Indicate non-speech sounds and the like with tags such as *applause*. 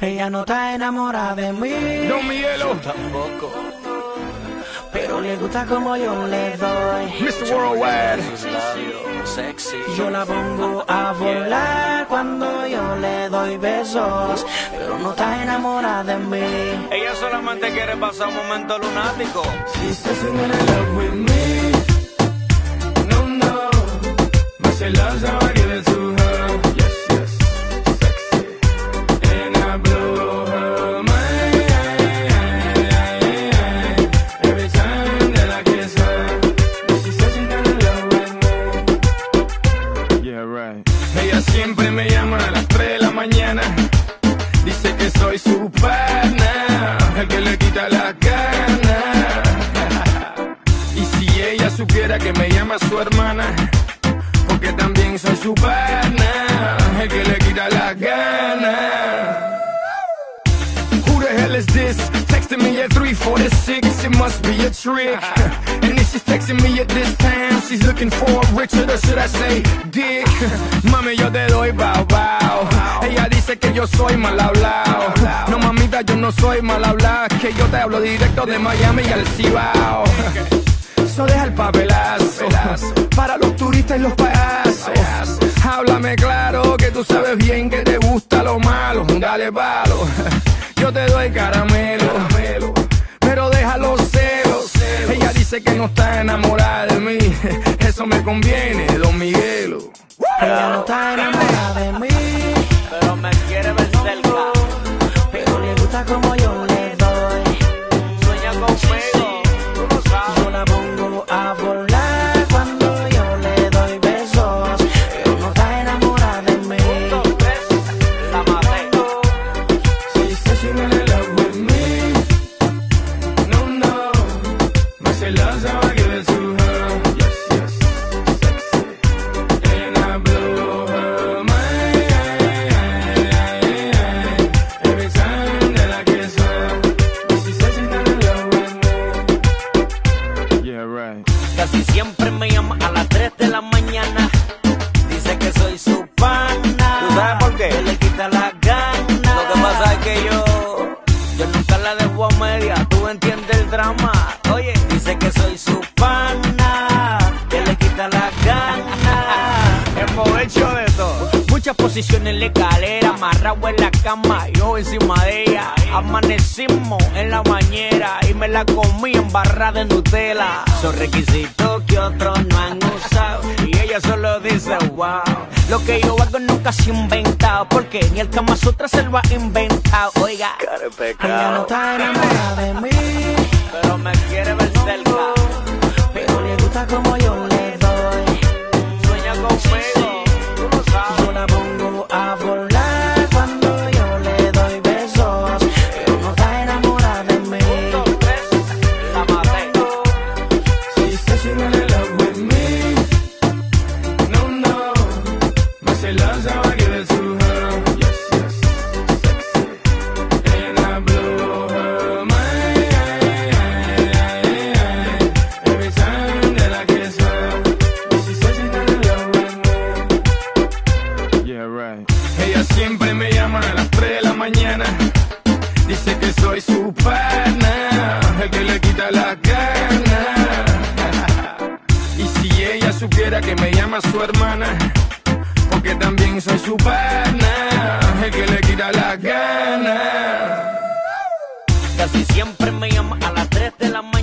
Ella no está enamorada de mí. No, mi hielo. Tampoco. Pero le gusta como yo le doy. Mr. Worldwide. Sexy. Yo la pongo a volar cuando yo le doy besos. Pero no está enamorada de mí. Ella solamente quiere pasar un momento lunático. She says in love with me. No, no. But she loves que me llama su hermana, porque también soy su pana, el que le quita la gana. Who the hell is this? Texting me at 346, it must be a trick. And if she's texting me at this time, she's looking for Richard, or should I say Dick? Mami, yo te doy bow bow. Ella dice que yo soy mal hablado. No, mamita, yo no soy mal hablado. Que yo te hablo directo de Miami al Cibao. Eso deja el papelazo para los turistas y los payasos. Háblame claro que tú sabes bien que te gusta lo malo. Dale palo, *laughs* yo te doy caramelo, pero deja los celos. Ella dice que no está enamorada de mí. *laughs* Eso me conviene, Don Miguelo. Ella no está enamorada de mí. Yo la dejo a media. Tú entiendes el drama. Oye, dice que soy su pana. Que le quita la gana. Aprovecho de todo. Muchas posiciones en la escalera, amarrado en la cama, yo encima de ella. Amanecimos en la bañera y me la comí en barra de Nutella. Son requisitos que otros no han usado ella solo dice wow. Lo que yo hago nunca se ha inventado porque ni el Kama Sutra se lo ha inventado. Oiga, Ella no está enamorada de mí. Mañana. Dice que soy su pana, el que le quita la gana. Y si ella supiera que me llama su hermana, porque también soy su pana, el que le quita la gana. Casi siempre me llama a las 3 de la mañana.